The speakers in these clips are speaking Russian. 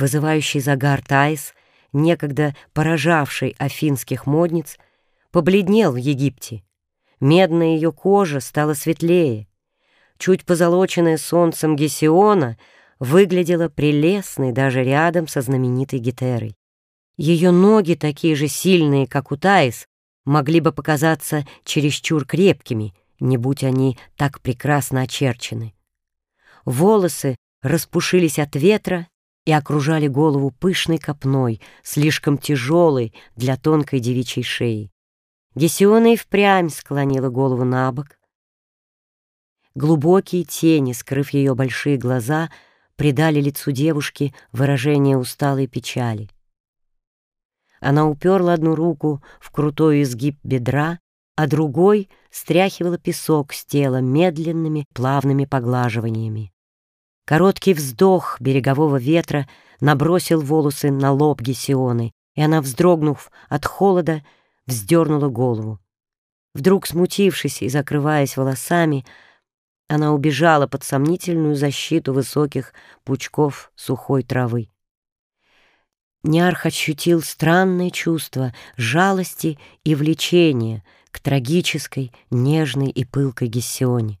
Вызывающий загар Таис, некогда поражавший афинских модниц, побледнел в Египте. Медная ее кожа стала светлее. Чуть позолоченная солнцем Гесиона выглядела прелестной даже рядом со знаменитой Гетерой. Ее ноги, такие же сильные, как у Таис, могли бы показаться чересчур крепкими, не будь они так прекрасно очерчены. Волосы распушились от ветра и окружали голову пышной копной, слишком тяжелой для тонкой девичьей шеи. Гесиона и впрямь склонила голову на бок. Глубокие тени, скрыв ее большие глаза, придали лицу девушки выражение усталой печали. Она уперла одну руку в крутой изгиб бедра, а другой стряхивала песок с тела медленными плавными поглаживаниями. Короткий вздох берегового ветра набросил волосы на лоб Гесионы, и она, вздрогнув от холода, вздернула голову. Вдруг смутившись и закрываясь волосами, она убежала под сомнительную защиту высоких пучков сухой травы. Ниарх ощутил странное чувство жалости и влечения к трагической, нежной и пылкой Гессионе.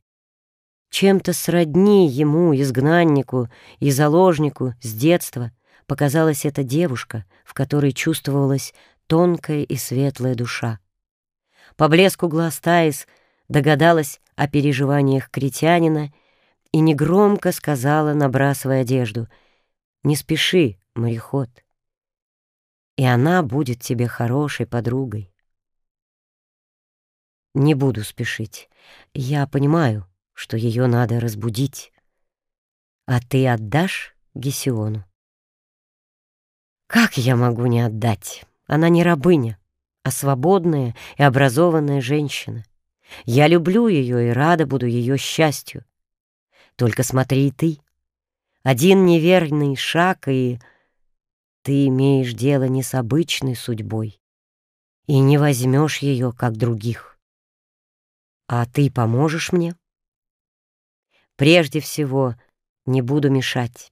Чем-то сродни ему, изгнаннику и заложнику с детства показалась эта девушка, в которой чувствовалась тонкая и светлая душа. По блеску глаз Таис догадалась о переживаниях критянина и негромко сказала, набрасывая одежду, «Не спеши, мореход, и она будет тебе хорошей подругой». «Не буду спешить. Я понимаю, что ее надо разбудить. А ты отдашь Гесиону? Как я могу не отдать? Она не рабыня, а свободная и образованная женщина. Я люблю ее и рада буду ее счастью. Только смотри и ты. Один неверный шаг, и ты имеешь дело не с обычной судьбой и не возьмешь ее, как других. А ты поможешь мне? Прежде всего, не буду мешать.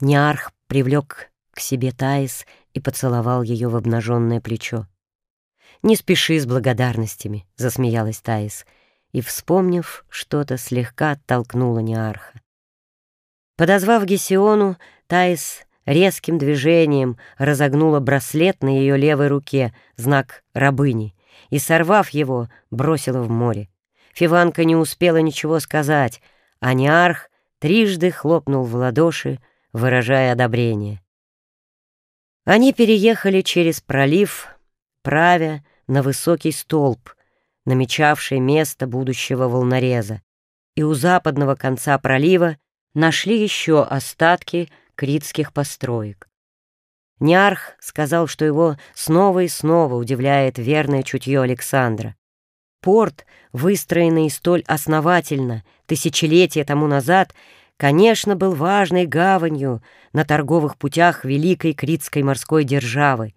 Неарх привлек к себе Таис и поцеловал ее в обнаженное плечо. «Не спеши с благодарностями», — засмеялась Таис, и, вспомнив что-то, слегка оттолкнула Неарха. Подозвав Гесиону, Таис резким движением разогнула браслет на ее левой руке, знак рабыни, и, сорвав его, бросила в море. Фиванка не успела ничего сказать, а Неарх трижды хлопнул в ладоши, выражая одобрение. Они переехали через пролив, правя на высокий столб, намечавший место будущего волнореза, и у западного конца пролива нашли еще остатки критских построек. Неарх сказал, что его снова и снова удивляет верное чутье Александра. Порт, выстроенный столь основательно тысячелетия тому назад, конечно, был важной гаванью на торговых путях великой критской морской державы,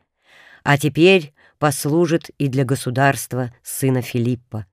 а теперь послужит и для государства сына Филиппа.